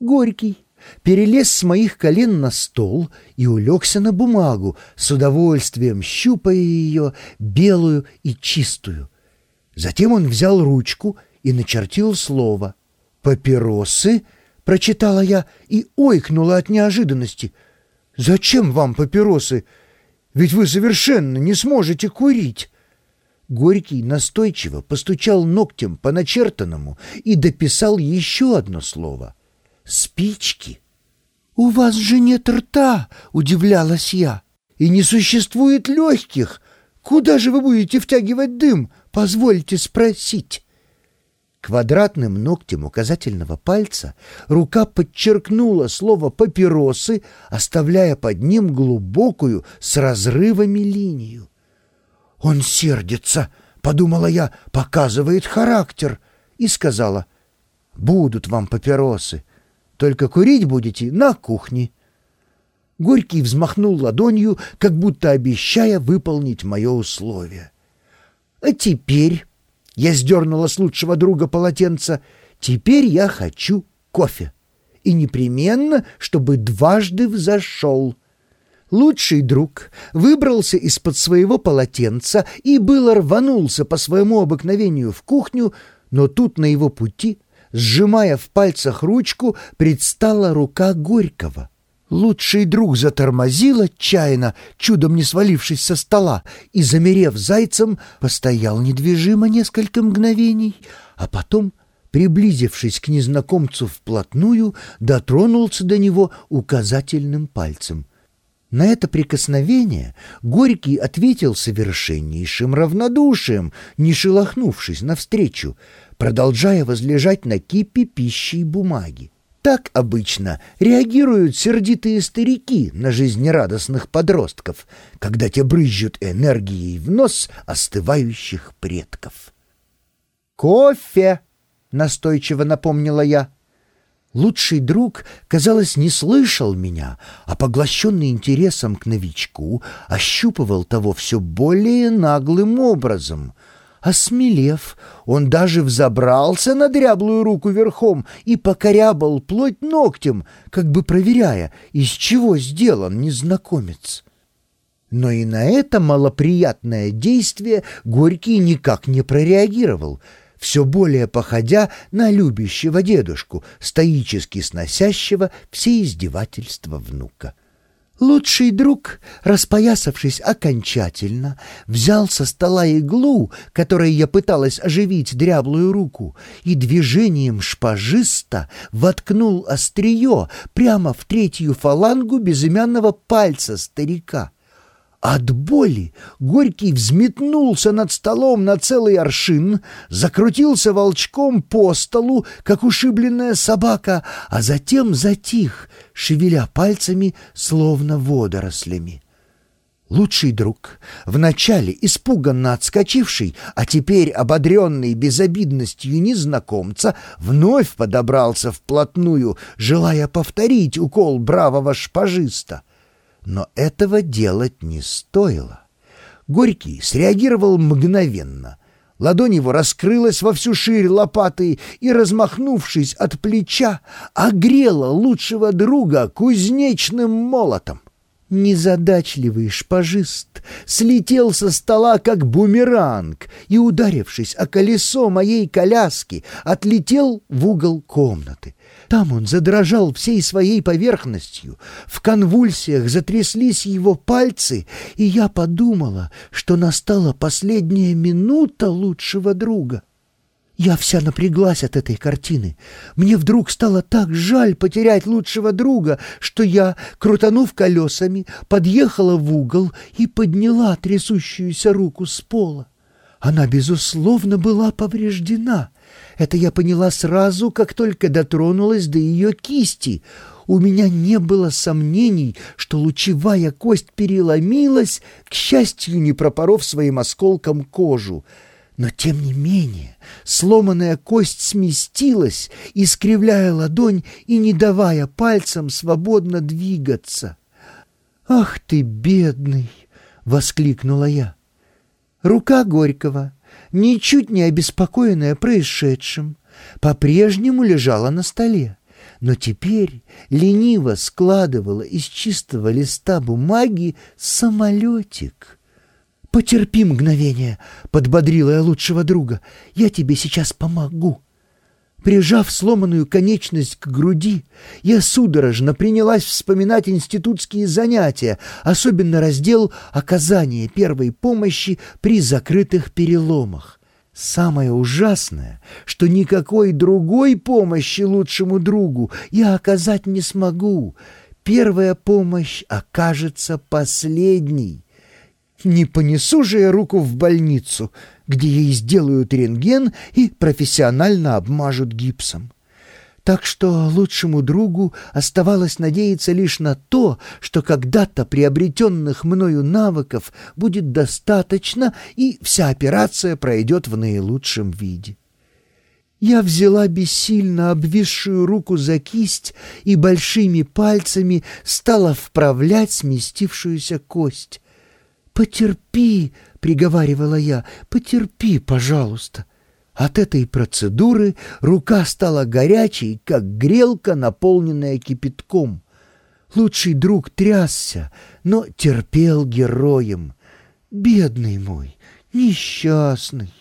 Горький перелез с моих колен на стол и улегся на бумагу, с удовольствием щупая ее, белую и чистую. Затем он взял ручку и начертил слово. «Папиросы?» — прочитала я и ойкнула от неожиданности. «Зачем вам папиросы? Ведь вы совершенно не сможете курить!» Горький настойчиво постучал ногтем по начертанному и дописал еще одно слово — «спички». «У вас же нет рта!» — удивлялась я. «И не существует легких! Куда же вы будете втягивать дым? Позвольте спросить!» Квадратным ногтем указательного пальца рука подчеркнула слово «папиросы», оставляя под ним глубокую с разрывами линию. «Он сердится», — подумала я, — «показывает характер», и сказала, «Будут вам папиросы, только курить будете на кухне». Горький взмахнул ладонью, как будто обещая выполнить мое условие. «А теперь...» — я сдернула с лучшего друга полотенца. «Теперь я хочу кофе. И непременно, чтобы дважды взошел». Лучший друг выбрался из-под своего полотенца и было рванулся по своему обыкновению в кухню, но тут на его пути, сжимая в пальцах ручку, предстала рука Горького. Лучший друг затормозил отчаянно, чудом не свалившись со стола, и, замерев зайцем, постоял недвижимо несколько мгновений, а потом, приблизившись к незнакомцу вплотную, дотронулся до него указательным пальцем. На это прикосновение Горький ответил совершеннейшим равнодушием, не шелохнувшись навстречу, продолжая возлежать на кипе пищи и бумаги. Так обычно реагируют сердитые старики на жизнерадостных подростков, когда те брызжут энергией в нос остывающих предков. «Кофе!» — настойчиво напомнила я. Лучший друг, казалось, не слышал меня, а поглощенный интересом к новичку ощупывал того все более наглым образом. Осмелев, он даже взобрался на дряблую руку верхом и покорябал плоть ногтем, как бы проверяя, из чего сделан незнакомец. Но и на это малоприятное действие Горький никак не прореагировал — все более походя на любящего дедушку, стоически сносящего все издевательства внука. Лучший друг, распоясавшись окончательно, взял со стола иглу, которой я пыталась оживить дряблую руку, и движением шпажиста воткнул острие прямо в третью фалангу безымянного пальца старика. От боли Горький взметнулся над столом на целый аршин, закрутился волчком по столу, как ушибленная собака, а затем затих, шевеля пальцами, словно водорослями. Лучший друг, вначале испуганно отскочивший, а теперь ободренный безобидностью незнакомца, вновь подобрался вплотную, желая повторить укол бравого шпажиста. Но этого делать не стоило. Горький среагировал мгновенно. Ладонь его раскрылась во всю ширь лопаты и, размахнувшись от плеча, огрела лучшего друга кузнечным молотом. Незадачливый шпажист слетел со стола, как бумеранг, и, ударившись о колесо моей коляски, отлетел в угол комнаты. Там он задрожал всей своей поверхностью, в конвульсиях затряслись его пальцы, и я подумала, что настала последняя минута лучшего друга. Я вся напряглась от этой картины. Мне вдруг стало так жаль потерять лучшего друга, что я, крутанув колесами, подъехала в угол и подняла трясущуюся руку с пола. Она, безусловно, была повреждена. Это я поняла сразу, как только дотронулась до ее кисти. У меня не было сомнений, что лучевая кость переломилась, к счастью, не пропоров своим осколком кожу. Но, тем не менее, сломанная кость сместилась, искривляя ладонь и не давая пальцам свободно двигаться. «Ах ты, бедный!» — воскликнула я. Рука Горького, ничуть не обеспокоенная происшедшим, по-прежнему лежала на столе. но теперь лениво складывала из чистого листа бумаги самолетик. «Потерпи мгновение», — подбодрила я лучшего друга. «Я тебе сейчас помогу». Прижав сломанную конечность к груди, я судорожно принялась вспоминать институтские занятия, особенно раздел оказания первой помощи при закрытых переломах. Самое ужасное, что никакой другой помощи лучшему другу я оказать не смогу. Первая помощь окажется последней. Не понесу же я руку в больницу, где ей сделают рентген и профессионально обмажут гипсом. Так что лучшему другу оставалось надеяться лишь на то, что когда-то приобретенных мною навыков будет достаточно, и вся операция пройдет в наилучшем виде. Я взяла бессильно обвисшую руку за кисть и большими пальцами стала вправлять сместившуюся кость. «Потерпи», — приговаривала я, — «потерпи, пожалуйста». От этой процедуры рука стала горячей, как грелка, наполненная кипятком. Лучший друг трясся, но терпел героем. Бедный мой, несчастный.